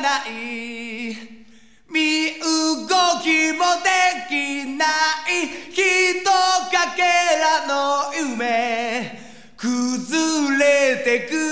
ない。身動きもできない。ひとかけらの夢崩れてく